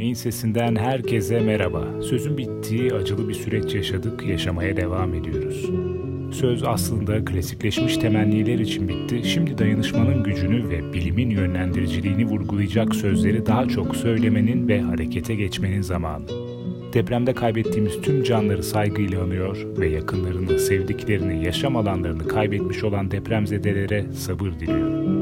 Güney'in sesinden herkese merhaba. Sözün bittiği acılı bir süreç yaşadık, yaşamaya devam ediyoruz. Söz aslında klasikleşmiş temenniler için bitti. Şimdi dayanışmanın gücünü ve bilimin yönlendiriciliğini vurgulayacak sözleri daha çok söylemenin ve harekete geçmenin zamanı. Depremde kaybettiğimiz tüm canları saygıyla anıyor ve yakınlarını, sevdiklerini, yaşam alanlarını kaybetmiş olan depremzedelere sabır diliyor.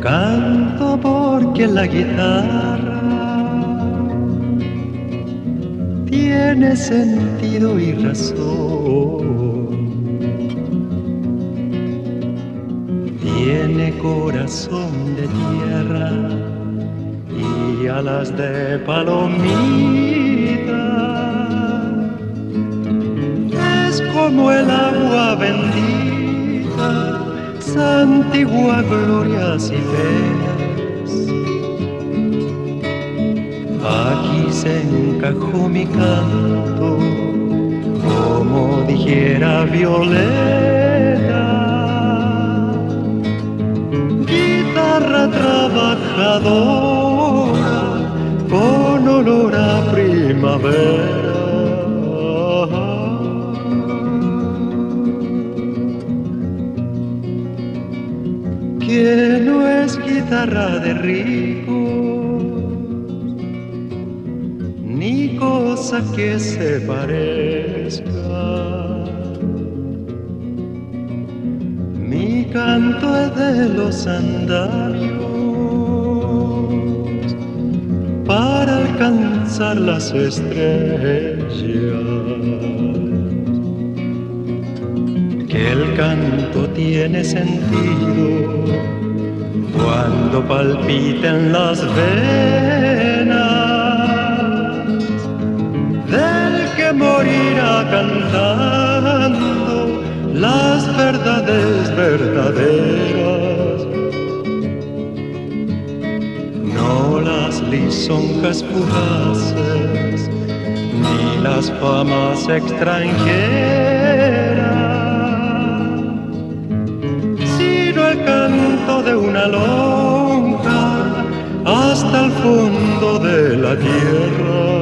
Canto porque la guitarra tiene sentido y razón. Tiene corazón de tierra alas de palomita. Como el agua bendita, santigua glorias y penas. Aquí se encajó mi canto, como dijera Violeta. Guitarra trabajadora con olor a primavera. De rico, ni cosa que se parezca. Mi canto es de los andamios para alcanzar las estrellas. Que el canto tiene sentido cuando palpiten las venas del que morirá cantando las verdades verdaderas. Lisonjas fugaces, ni las famas extranjeras, de una lonja hasta el fondo de la tierra.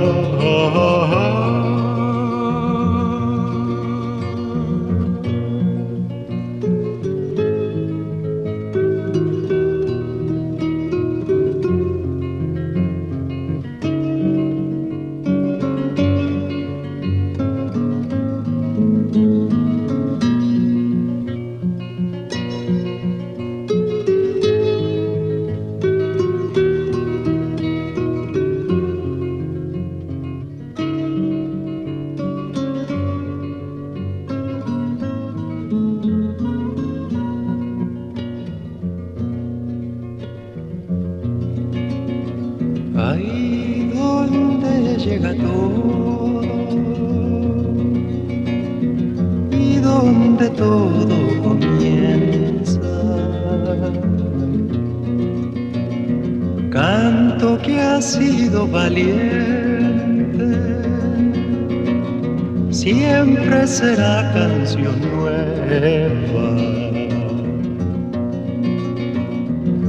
Será canción nueva.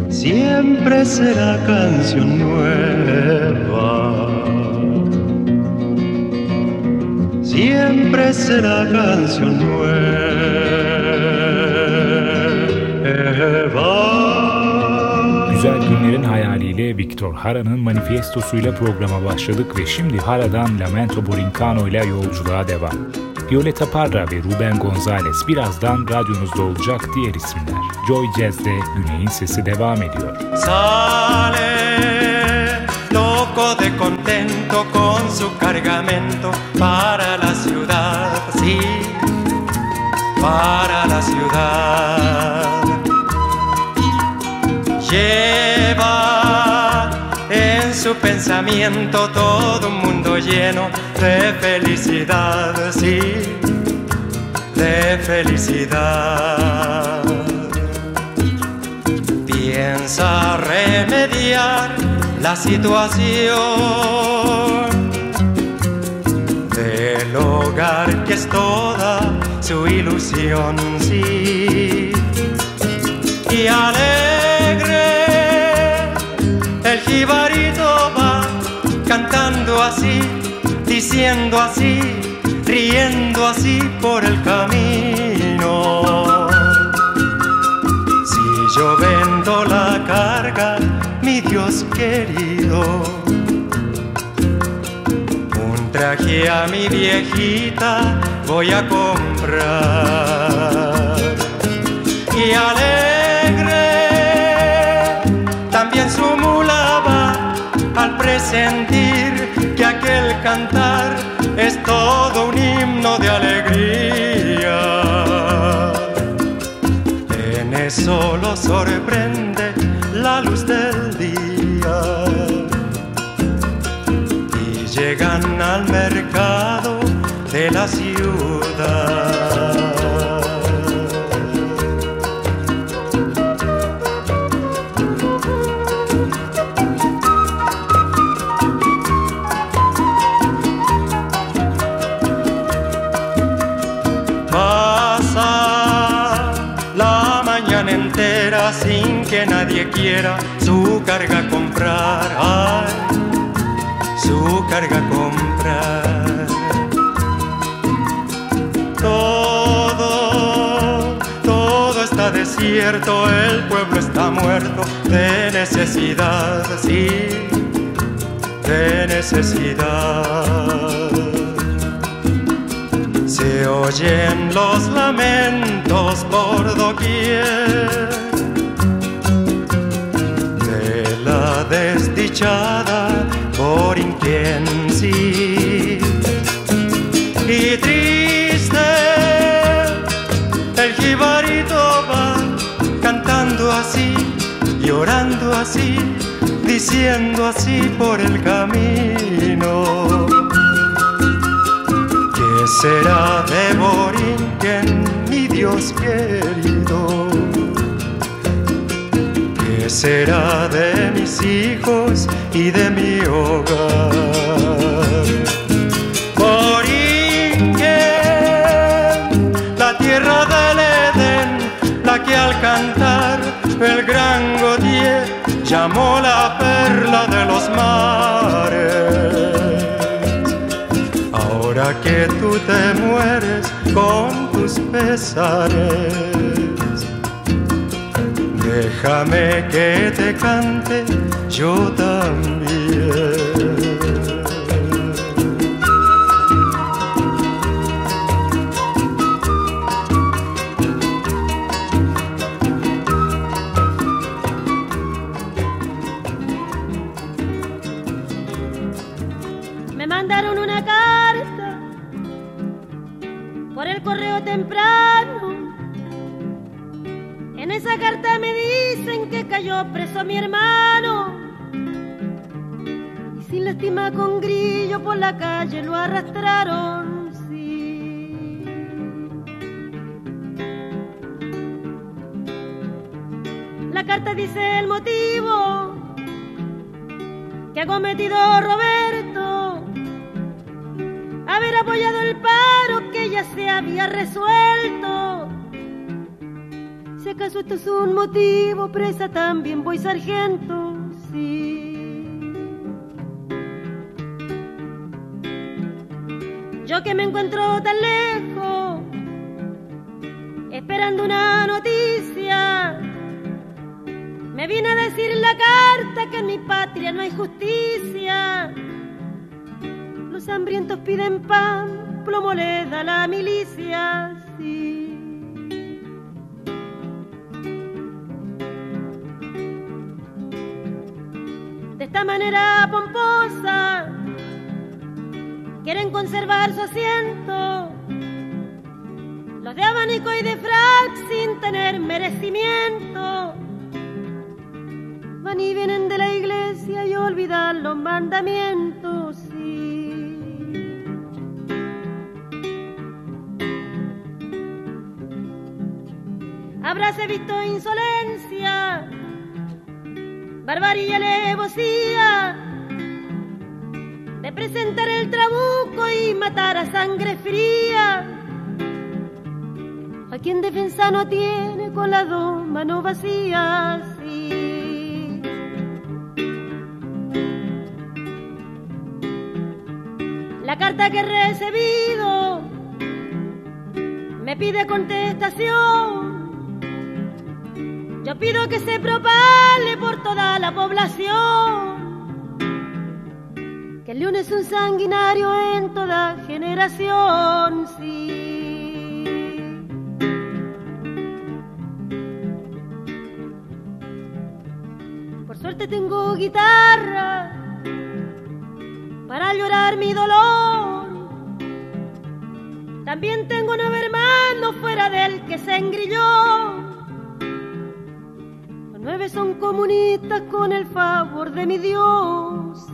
Siempre será canción nueva. Siempre será canción nueva. Güzel günlerin hayaliyle Victor Hara'nın manifestosuyla programa başladık ve şimdi Hara'dan Lamento Borincano ile yolculuğa devam. Violeta Parra ve Ruben Gonzalez birazdan radyonuzda olacak diğer isimler. Joy Jazz'de Güney'in sesi devam ediyor. Sale loco de contento con su cargamento para la ciudad, sí, para la ciudad. Lleva su pensamiento todo un mundo lleno de felicidad, sí, de felicidad. Piensa remediar la situación del hogar que es toda su ilusión, sí. Y alegre así, riendo así por el camino. Si yo vendo la carga, mi Dios querido, un traje a mi viejita voy a comprar. Y alegre también su mula va al presentir cantar es todo un himno de alegría. En eso lo sorprende la luz del día. Y llegan al mercado de la ciudad. Quiera su carga comprar. Su carga comprar. Todo, todo está desierto, el pueblo está muerto de necesidad, sí, de necesidad. Se oyen los lamentos por doquier desdichada por inquien sí. Y triste el jibarito va cantando así, llorando así, diciendo así por el camino. ¿Qué será de Borinquen, mi Dios querido? ¿Qué será de mis hijos y de mi hogar? Borinquen, la tierra del Edén, la que al cantar el gran Godier llamó la perla de los mares. Ahora que tú te mueres con tus pesares, déjame que te cante yo también. Preso mi hermano. Y sin lástima con grillo por la calle lo arrastraron. La carta dice el motivo que ha cometido Roberto haber apoyado el paro que ya se había resuelto. Si acaso esto es un motivo, presa también voy sargento, sí. Yo que me encuentro tan lejos, esperando una noticia, me vine a decir la carta que en mi patria no hay justicia. Los hambrientos piden pan, plomo le da la milicia, esta manera pomposa, quieren conservar su asiento. Los de abanico y de frac sin tener merecimiento van y vienen de la iglesia y olvidan los mandamientos. Sí. Habráse visto insolencia, barbarie y alevosía de presentar el trabuco y matar a sangre fría a quien defensa no tiene con las dos manos vacías. La carta que he recibido me pide contestación. Yo pido que se propale por toda la población. Que el león es un sanguinario en toda generación, sí. suerte tengo guitarra para llorar mi dolor. También tengo nueve hermanos fuera del que se engrilló. Nueve son comunistas con el favor de mi Dios.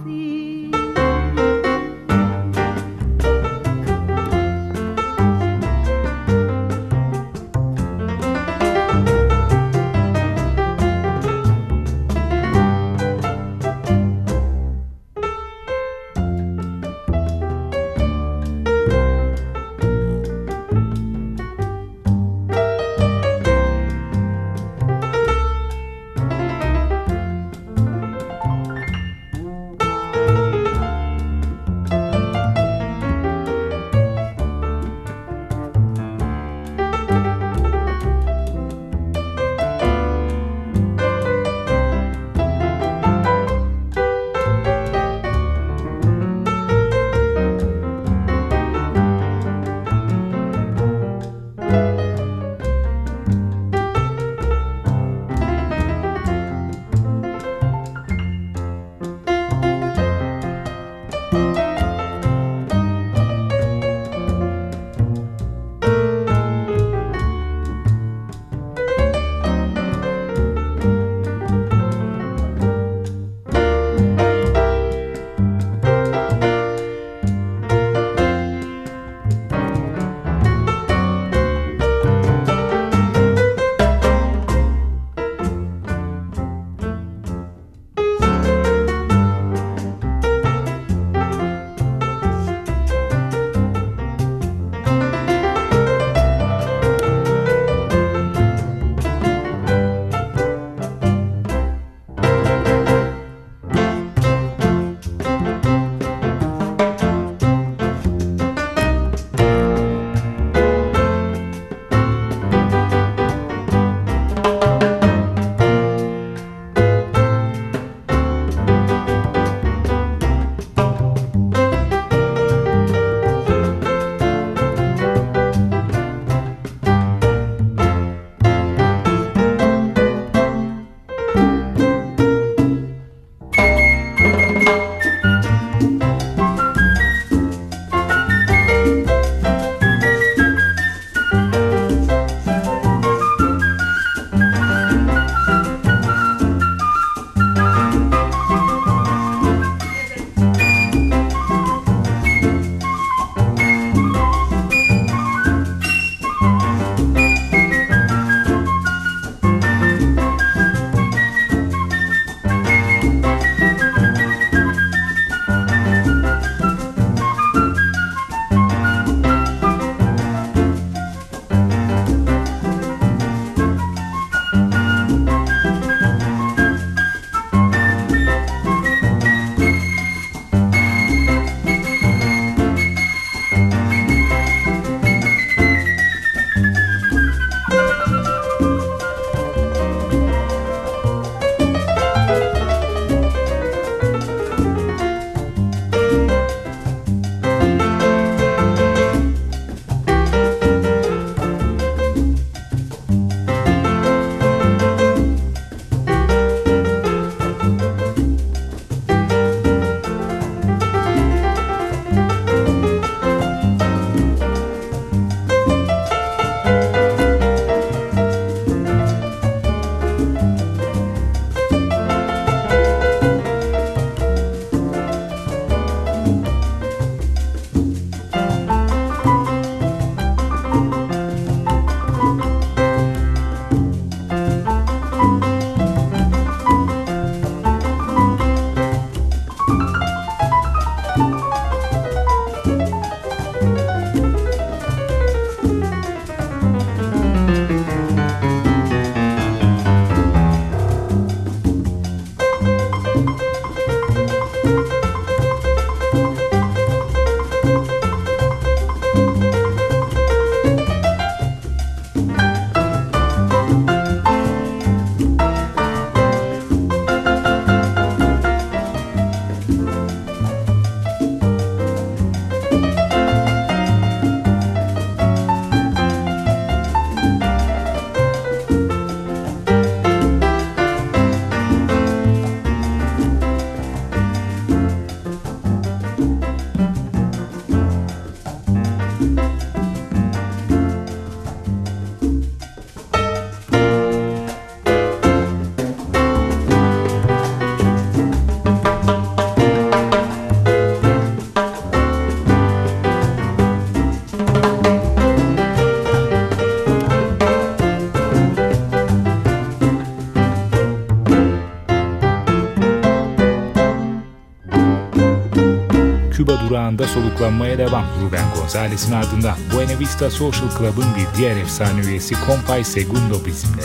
Durağında soluklanmaya devam Ruben Gonzalez'in ardından Buena Vista Social Club'ın bir diğer efsane üyesi Compay Segundo bizimle.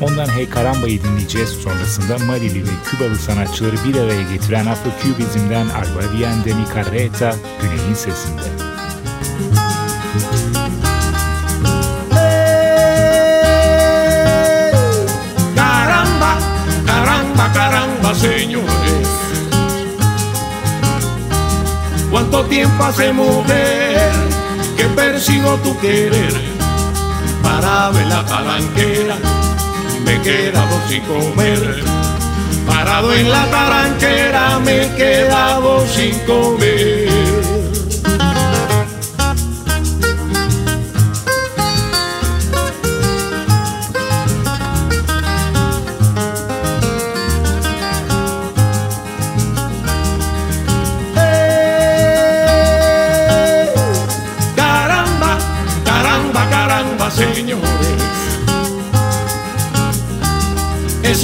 Ondan Hey Caramba'yı dinleyeceğiz. Sonrasında Malili ve Kübalı sanatçıları bir araya getiren Afro-Kübizm'den Alba Bien de Mi Carreta, Güney'in sesinde. Caramba, caramba, caramba, señores. ¿Cuánto tiempo hace mujer que persigo tu querer? Parado en la palanquera, me he quedado sin comer. Parado en la taranquera, me he quedado sin comer.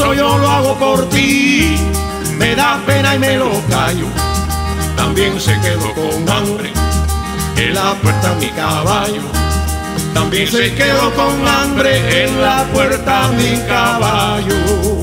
Yo lo hago por ti, me da pena y me lo callo. También se quedó con hambre en la puerta mi caballo. También se quedó con hambre en la puerta mi caballo.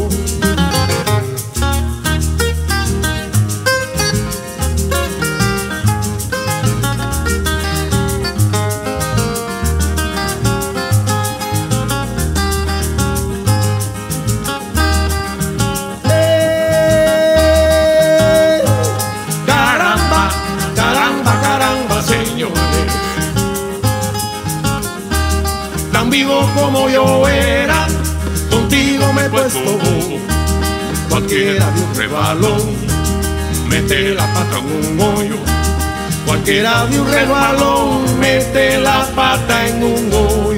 Cualquiera de un rebalón, mete la pata en un hoyo. Cualquiera de un rebalón, mete la pata en un hoyo.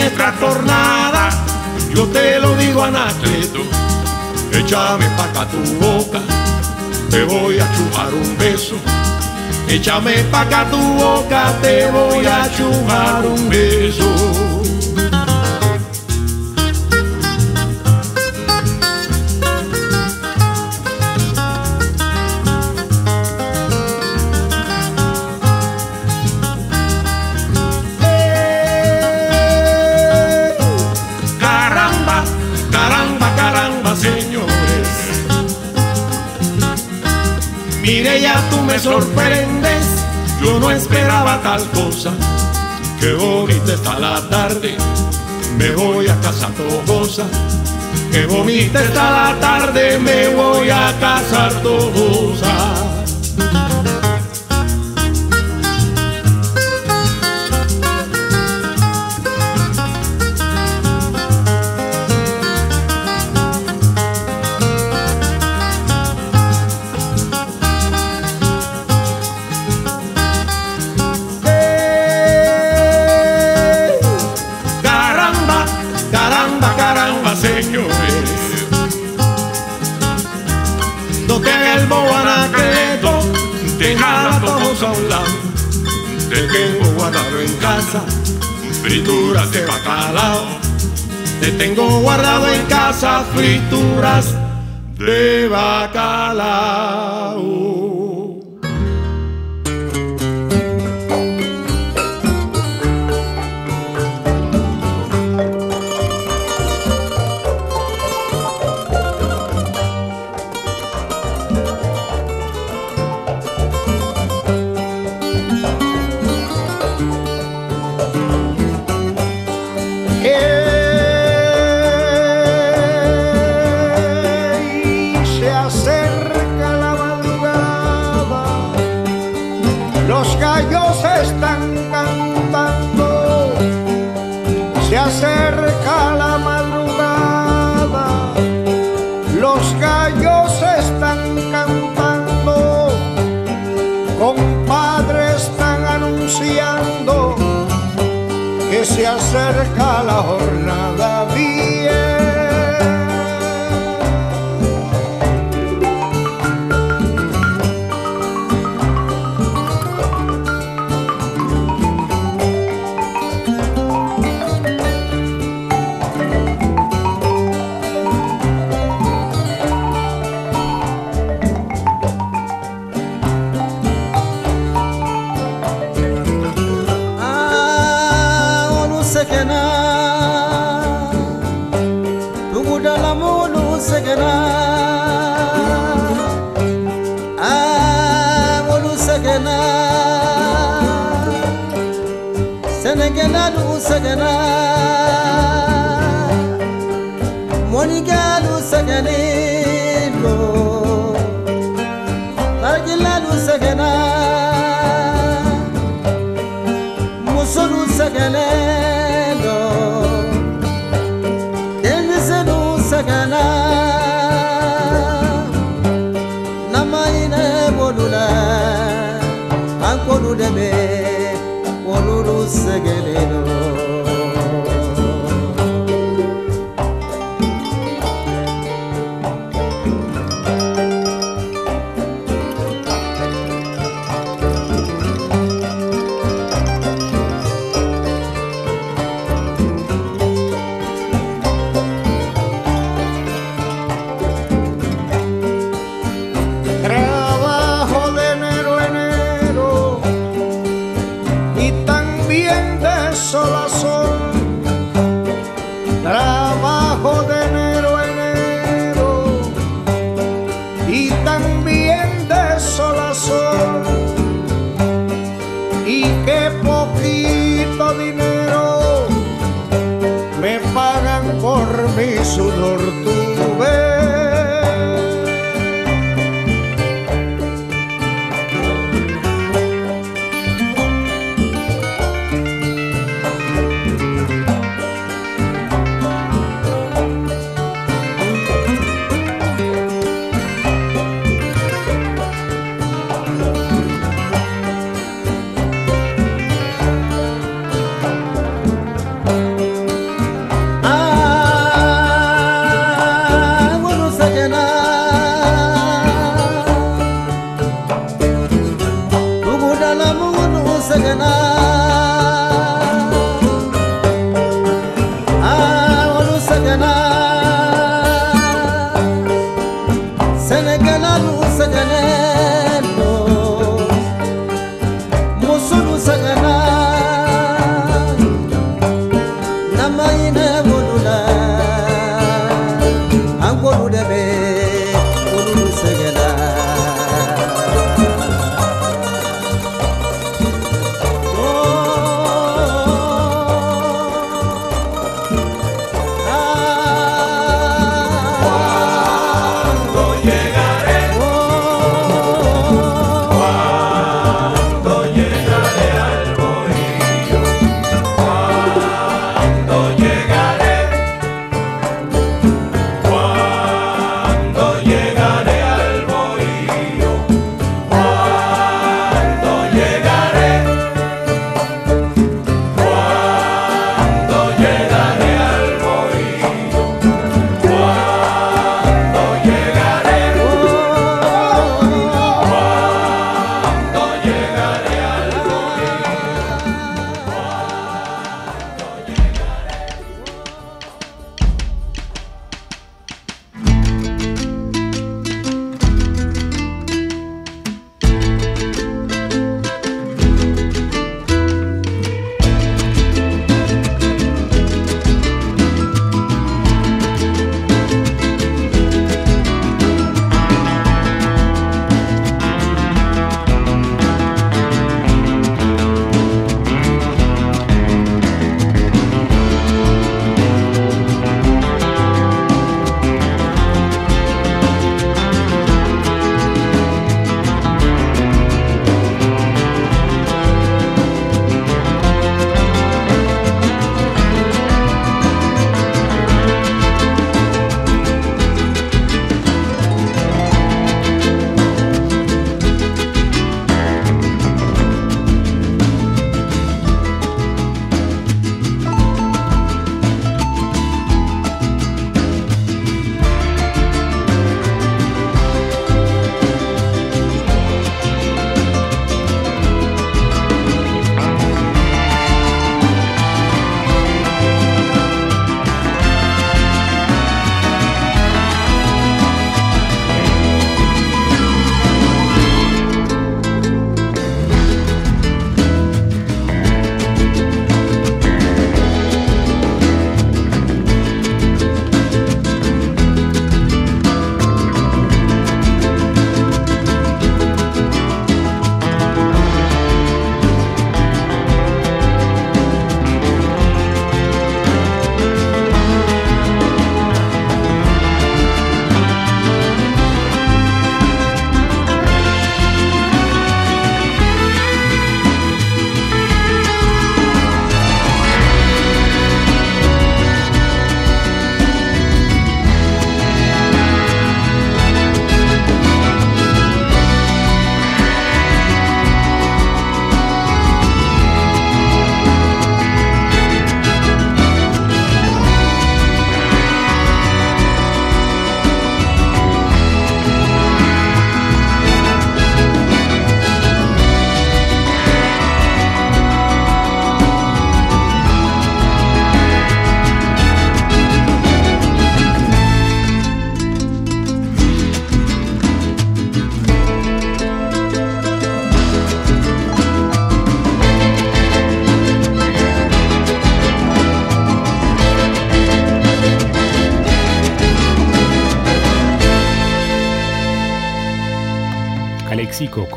Me tienes trastornada, yo te lo digo Anacleto. Échame pa' acá tu boca, te voy a chujar un beso. Échame pa' acá tu boca, te voy a chujar un beso. Sorprendes. Yo no esperaba tal cosa. Qué bonita está la tarde. Me voy a casa todosa. Qué bonita está la tarde. Me voy a casar todosa. De bacalao. Te tengo guardado en casa, frituras de bacalao. Acerca la jornada saganaa moonigaalu sagaleeloo argilaalu saganaa musolu sagaleeloo deebisenu saganaa nama ineebolula ankoolu debee wolulu sagalee.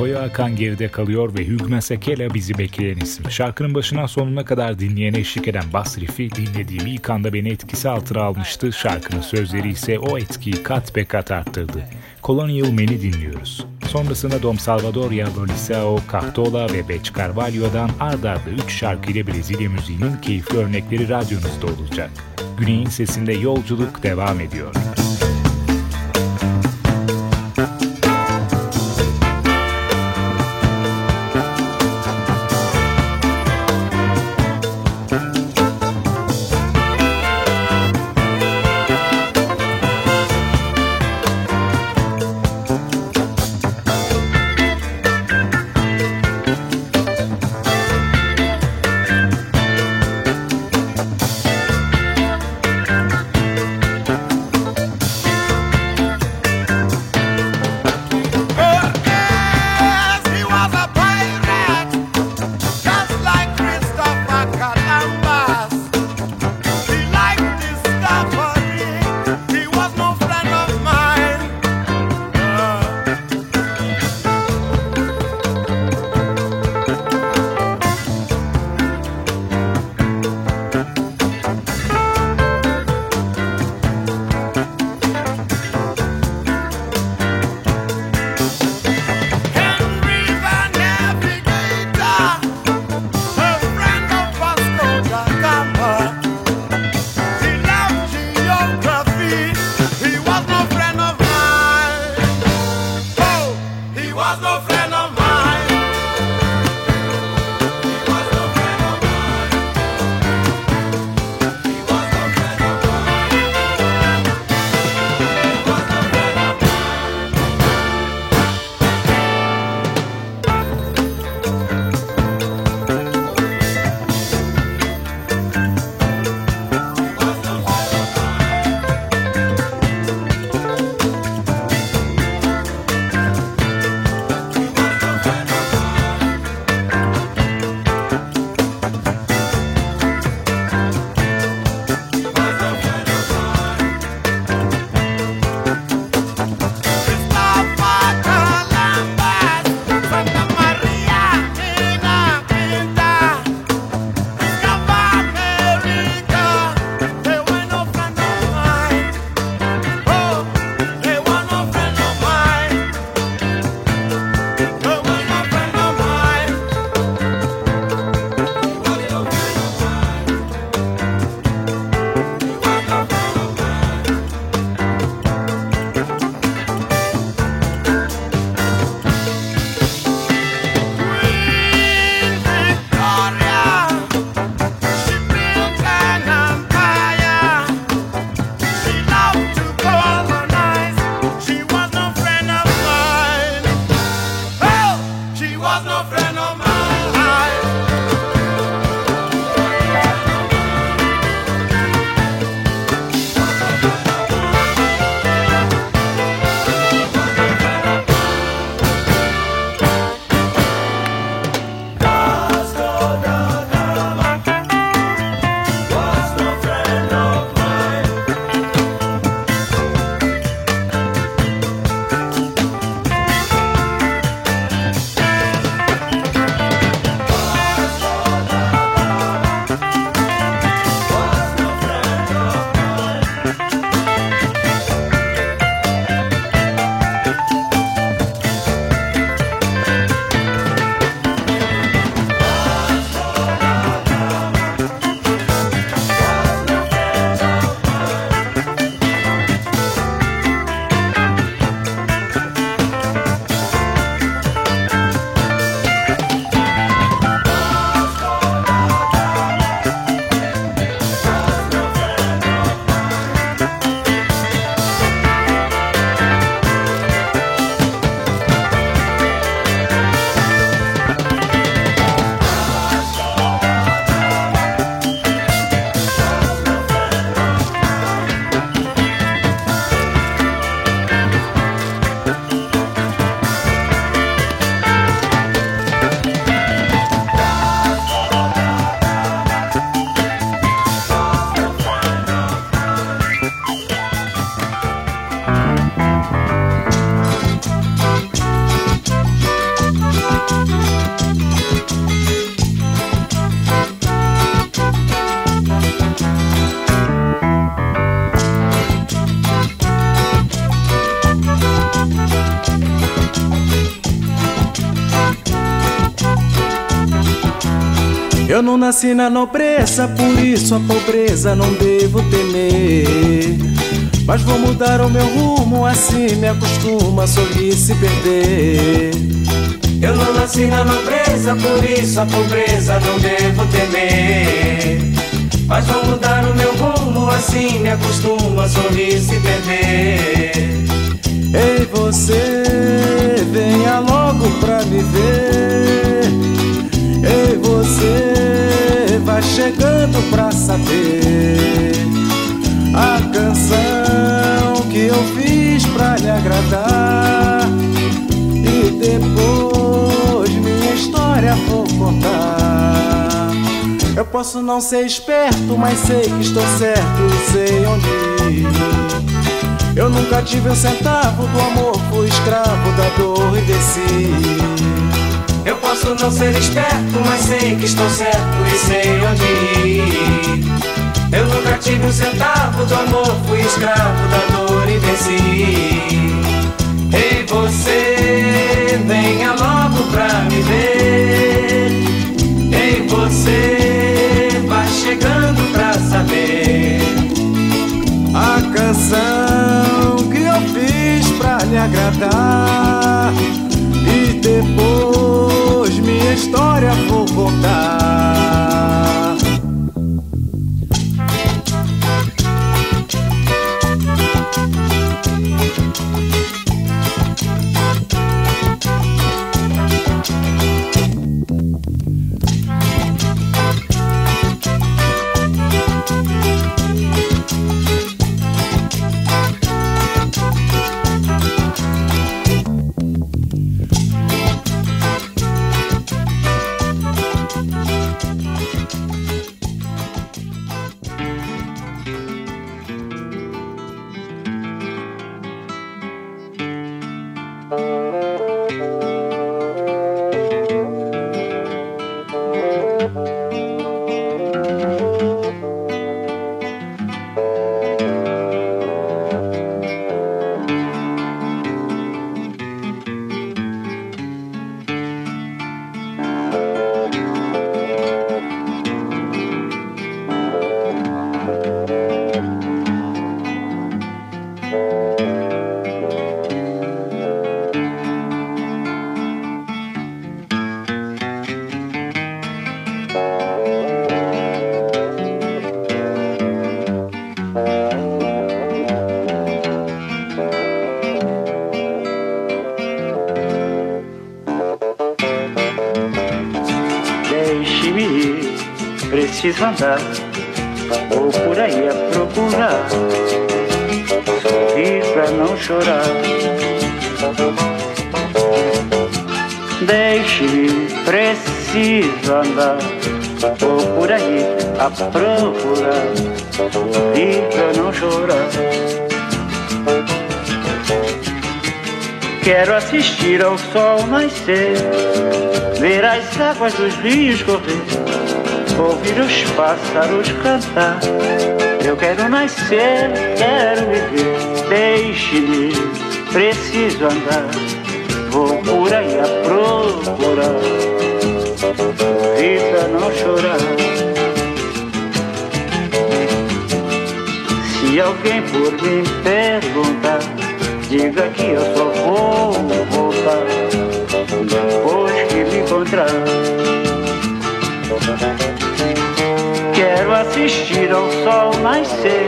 Meksiko, Coyoacan geride kalıyor ve Hugh Masekela bizi bekleyen isim. Şarkının başından sonuna kadar dinleyene eşlik eden bas riffi dinlediğim ilk anda beni etkisi altına almıştı. Şarkının sözleri ise o etkiyi kat be kat arttırdı. Colonial Man'i dinliyoruz. Sonrasında Dom Salvador Yabolisao, Kahtola ve Beç Carvalho'dan ard arda 3 şarkı ile Brezilya müziğinin keyifli örnekleri radyonuzda olacak. Güney'in sesinde yolculuk devam ediyor. Eu não nasci na nobreza, por isso a pobreza não devo temer. Mas vou mudar o meu rumo, assim me acostuma a sorrir se perder. Eu não nasci na nobreza, por isso a pobreza não devo temer. Mas vou mudar o meu rumo, assim me acostuma a sorrir se perder. Ei, você, venha logo pra me ver. Ei, você, vai chegando pra saber a canção que eu fiz pra lhe agradar. E depois minha história vou contar. Eu posso não ser esperto, mas sei que estou certo sei onde ir. Eu nunca tive um centavo do amor, fui escravo da dor e desci. Eu posso não ser esperto, mas sei que estou certo e sei onde ir. Eu nunca tive um centavo do amor, fui escravo da dor e desci. Ei, você, venha logo pra me ver. Ei, você, vai chegando pra saber a canção que eu fiz pra lhe agradar. Pra não chorar. Deixe-me, preciso andar, vou por aí a procurar, sorrir pra não chorar. Quero assistir ao sol nascer, ver as águas dos rios correr ouvir os pássaros cantar. Quero nascer, quero viver, deixe-me, preciso andar. Vou por aí a procurar, vida não chorar. Se alguém por mim perguntar, diga que eu só vou voltar depois que me encontrar. Quero assistir ao sol nascer,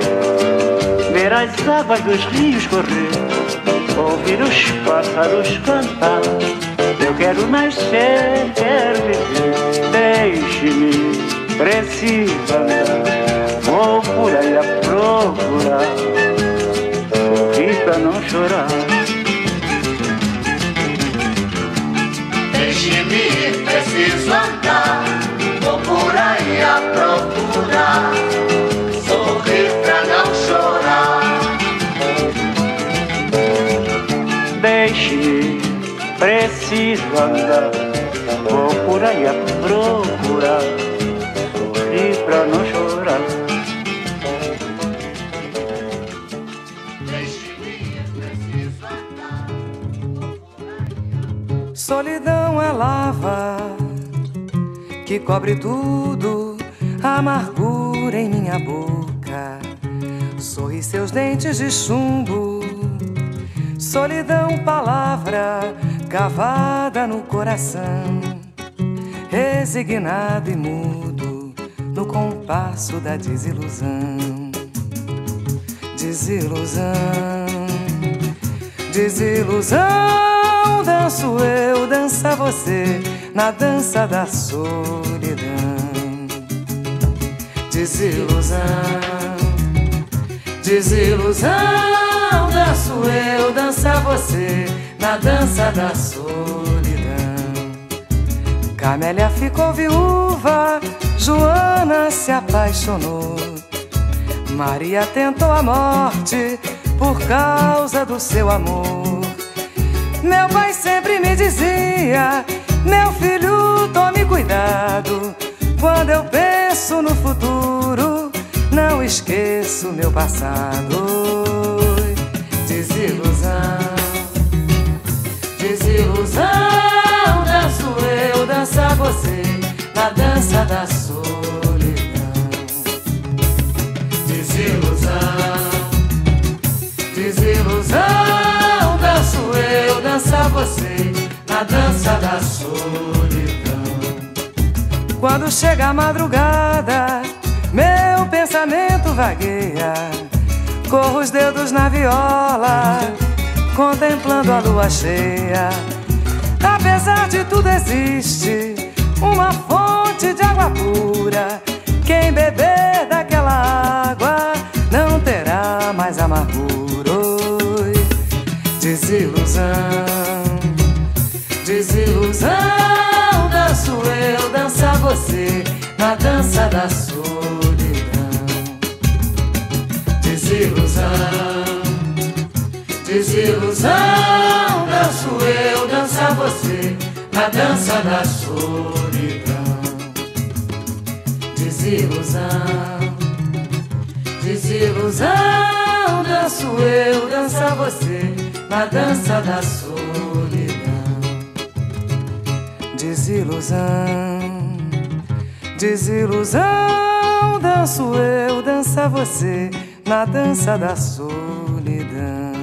ver as águas dos rios correr, ouvir os pássaros cantar. Eu quero nascer, quero viver, deixe-me, preciso andar. Vou por aí a procurar, sorrir pra não chorar. Deixe-me, preciso andar por aí a procurar, sorrir pra não chorar. Deixe, preciso andar, vou por aí a procurar, sorrir pra não chorar. Solidão é lava que cobre tudo, amargura em minha boca. Sorri seus dentes de chumbo, solidão, palavra cavada no coração, resignado e mudo no compasso da desilusão. Desilusão, desilusão, danço eu, dança você na dança da solidão. Desilusão, desilusão, danço eu, dança você na dança da solidão. Camélia ficou viúva, Joana se apaixonou. Maria tentou a morte por causa do seu amor. Meu pai sempre me dizia meu filho, tome cuidado. Quando eu penso no futuro, não esqueço meu passado. Desilusão, desilusão. Danço eu, dança você, na dança da solidão. Desilusão, desilusão. Danço eu, dança você na dança da solidão. Quando chega a madrugada, meu pensamento vagueia. Corro os dedos na viola, contemplando a lua cheia. Apesar de tudo, existe uma fonte de água pura. Quem beber daquela água não terá mais amargura. Desilusão. Desilusão, eu, dança você na dança da solidão. Desilusão, desilusão, danço eu, dança você na dança da solidão. Desilusão, desilusão, danço eu, dança você na dança da solidão. Desilusão, desilusão, danço eu, dança você na dança da solidão.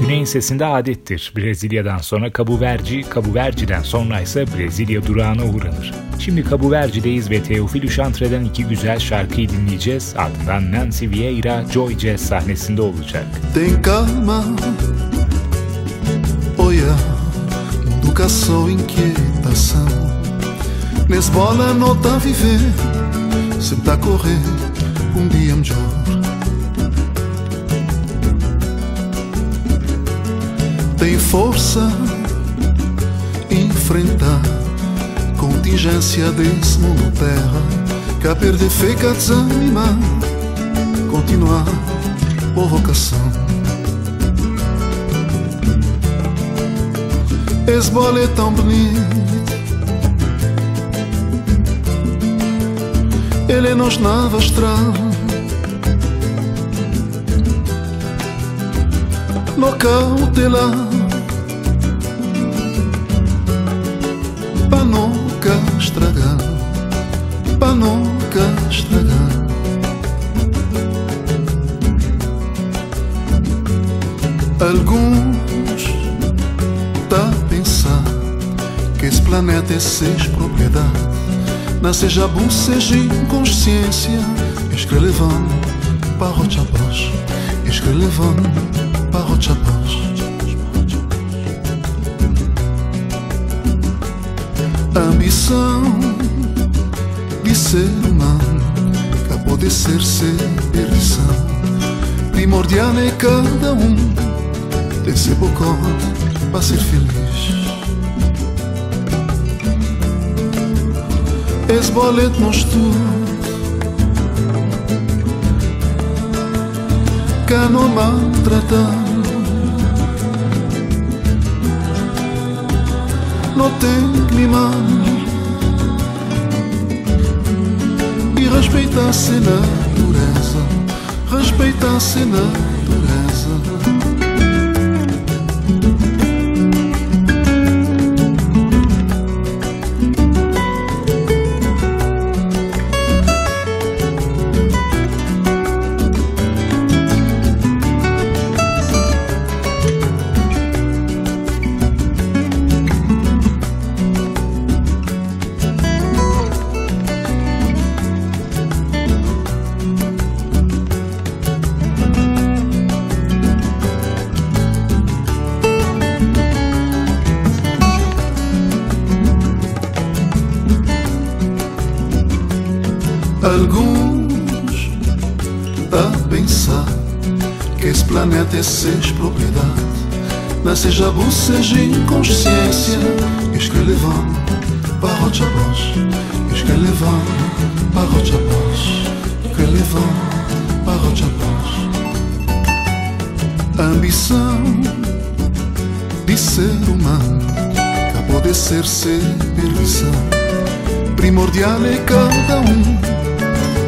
Güney'in sesinde adettir. Brezilya'dan sonra Cabo Verde, Cabo Verde'den sonra ise Brezilya durağına uğranır. Şimdi Cabo Verde'deyiz ve Teofilo Chantre'den iki güzel şarkıyı dinleyeceğiz. Ardından Nancy Vieira Joy Jazz sahnesinde olacak. Tem calma, educação, inquietação. Nesbola não tá viver, sempre tá correr, um dia melhor. Tem força, enfrentar contingência desse mundo terra. A perder fica desanimar, continuar, por vocação. É tão bonito. Ele nos nava astral No cautela Pra nunca estragar. Pra nunca estragar. Alguns planeta é seis propriedade Não seja bom, seja inconsciência. Escrevendo para o chapós Escrevendo para o chapós Ambição de ser humano Que pode ser ser perdição. Primordial é cada um Desse bocote para ser feliz Esse boleto nos tudo Que não maltratar Não tem clima E respeitar-se seis propriedade. Não seja seja inconsciência, escrevendo para o chabos, escrevendo para o chabos, escrevendo para o chabos. Ambição de ser humano, que pode ser ser permissão. Primordial é cada um,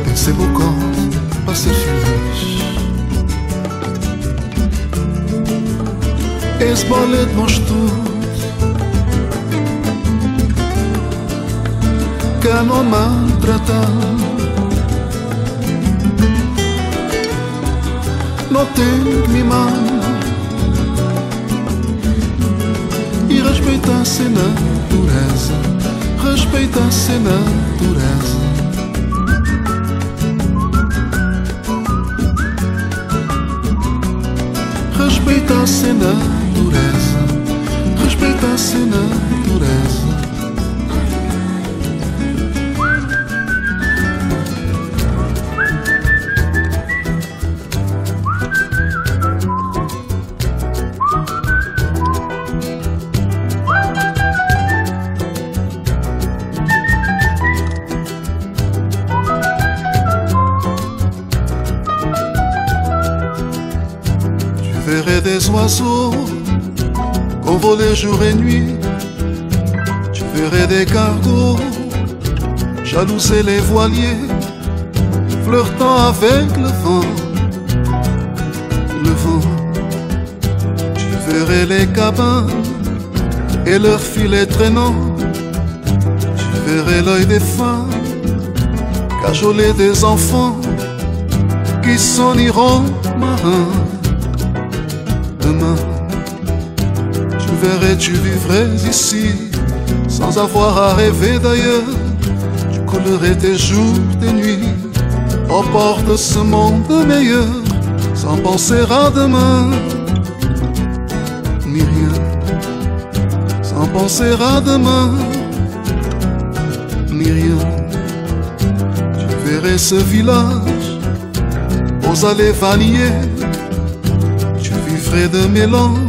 tem seu local para ser feliz. Tudo Que não maltratar Não tem mimar E respeitar-se natureza Respeitar-se natureza Respeita-se natureza respeitasse a natureza. Tu voler jour et nuit. Tu verrais des cargos jalouser les voiliers, flirtant avec le vent. Le vent, tu verrais les cabins et leurs filets traînants. Tu verrais l'œil des femmes cajoler des enfants qui s'en iront marins verrais, tu vivrais ici, sans avoir à rêver d'ailleurs. Tu coulerais tes jours, tes nuits, aux portes de ce monde meilleur, sans penser à demain, ni rien, sans penser à demain, ni rien. Tu verrais ce village aux allées vanillées, tu vivrais de mélange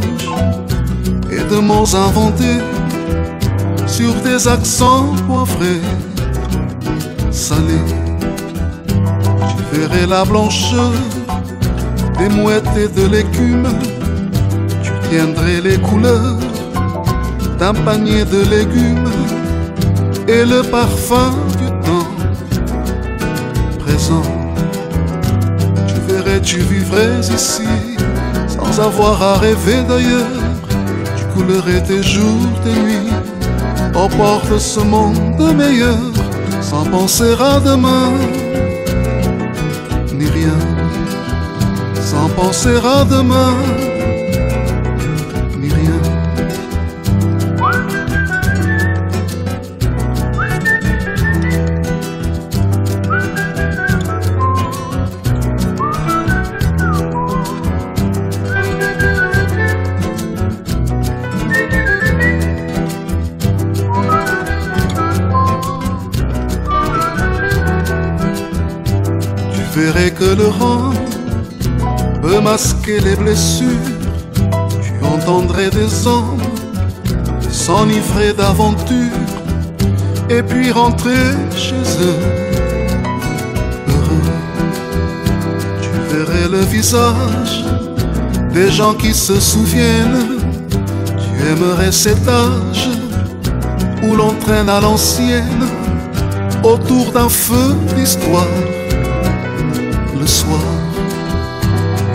de mots inventés sur des accents poivrés, salés. Tu verrais la blancheur des mouettes et de l'écume. Tu tiendrais les couleurs d'un panier de légumes et le parfum du temps présent. Tu verrais, tu vivrais ici sans avoir à rêver d'ailleurs coulerait tes jours, tes nuits, de ce monde meilleur, sans penser à demain, ni rien, sans penser à demain, le rang peut masquer les blessures. Tu entendrais des hommes s'enivrer d'aventure et puis rentrer chez eux. Heureux, tu verrais le visage des gens qui se souviennent. Tu aimerais cet âge où l'on traîne à l'ancienne autour d'un feu d'histoire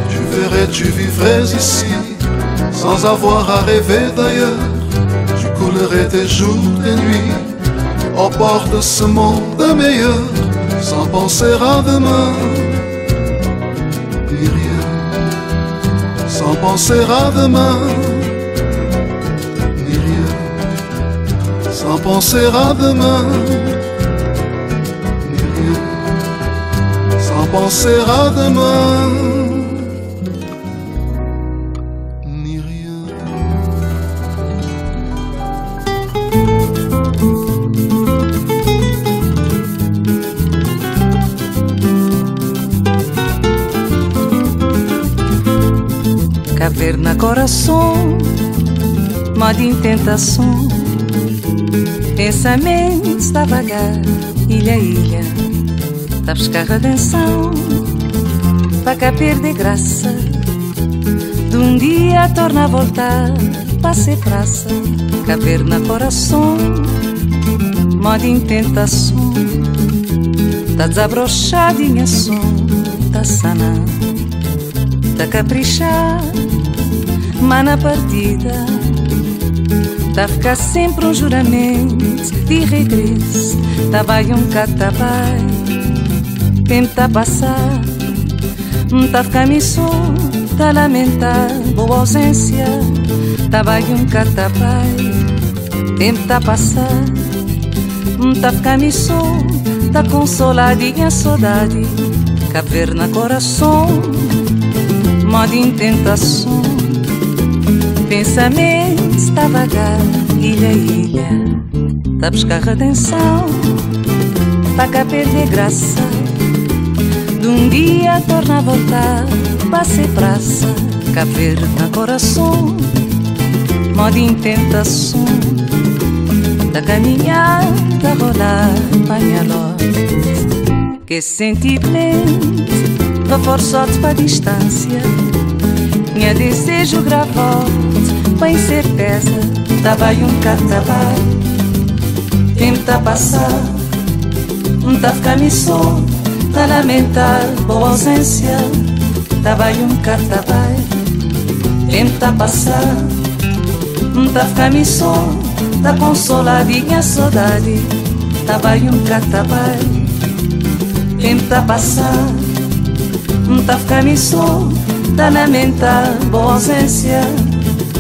Tu verrais, tu vivrais ici, sans avoir à rêver d'ailleurs. Tu coulerais tes jours, tes nuits, au bord de ce monde meilleur, sans penser à demain, ni rien, sans penser à demain, ni rien, sans penser à demain. Penser à demain. caverna coração, modo em tentação. Pensamentos da vagar, ilha a ilha, da buscar redenção, para cá perder graça. De um dia torna a voltar, para ser praça, caverna coração, modo em tentação. Tá desabrochadinha som, tá sana, tá caprichar, mas na partida tá ficar sempre um juramento de regresso, tá vai um catabai, tá passar, tá missão, tá lamentar boa ausência, tá vai um catabai, tempo tá passar, tá missão tá consoladinha saudade. Caverna coração Modo tentação Pensamentos tá vagar Ilha, ilha. Tá buscar redenção Tá cá perder graça De um dia torna a voltar Pra ser praça Caverna coração Modo em tentação da caminhar, da rolar, panhaló Que sentimento, va forçote para distância Minha desejo gravote, para incerteza Tava um catabai, tempo tá passar Tá ficar me só, tá lamentar boa ausência Tava um catabai, tempo tá passar Tá ficar me só Tá consoladinha saudade Tava aí um catabai Tempo tá passar ficando só Tá lamentar boa ausência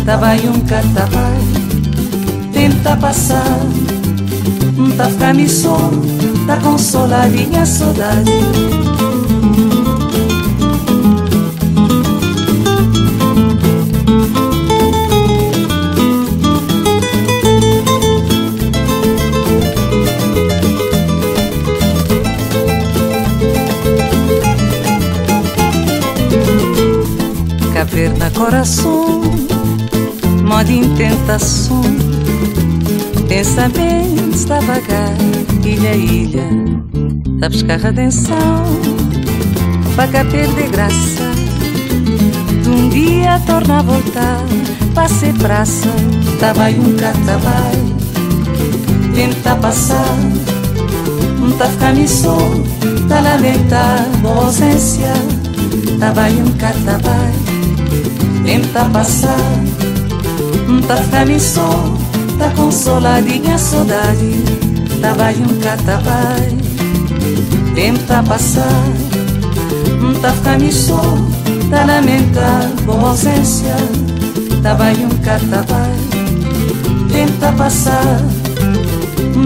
Tava aí um catabai Tempo tá passar Tá ficando só Tá consoladinha saudade. Caverna coração, modo em tentação, pensamentos da vagar, ilha a ilha, da buscar redenção, para perder graça, de um dia torna a voltar, para ser praça, tava um catabai, tenta passar, tá ficando só, tá lamentar, boa ausência, tava um catabai tá passar Tá ficando só, tá consoladinha a saudade. Tava em um catabai Tempo tá passar Tá ficando só, tá lamentar boa ausência. Tava em um catabai Tempo tá passar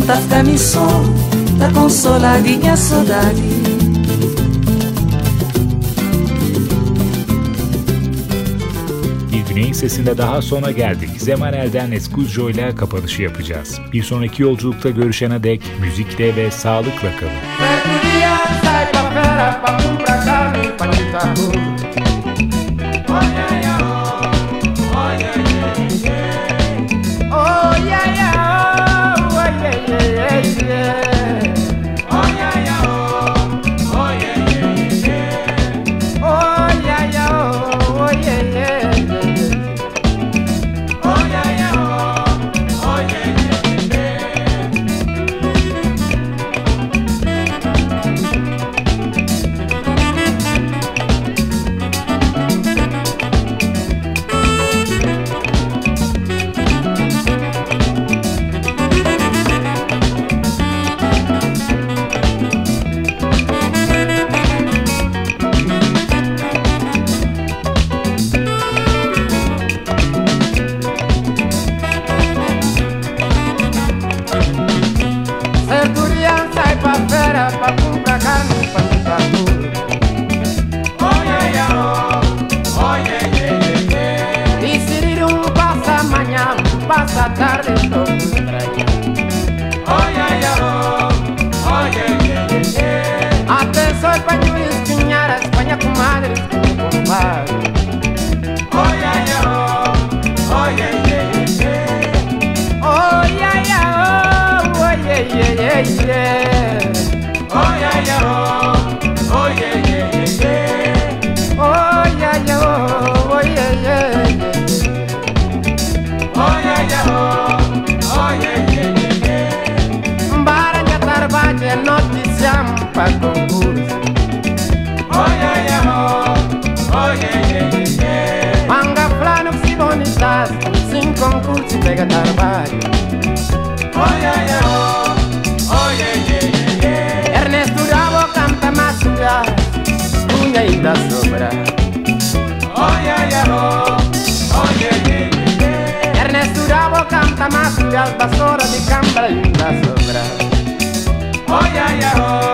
Tá ficando só, tá consoladinha a saudade Güney'in sesinde daha sona geldik. Zeman Elden Eskuzco ile kapanışı yapacağız. Bir sonraki yolculukta görüşene dek müzikle ve sağlıkla kalın. Oye, oye, oh, canta más da sobra. Oye, oye, oh. Ernesto Bravo canta más da sobra de cambra y da sobra. Oye, oye, oh.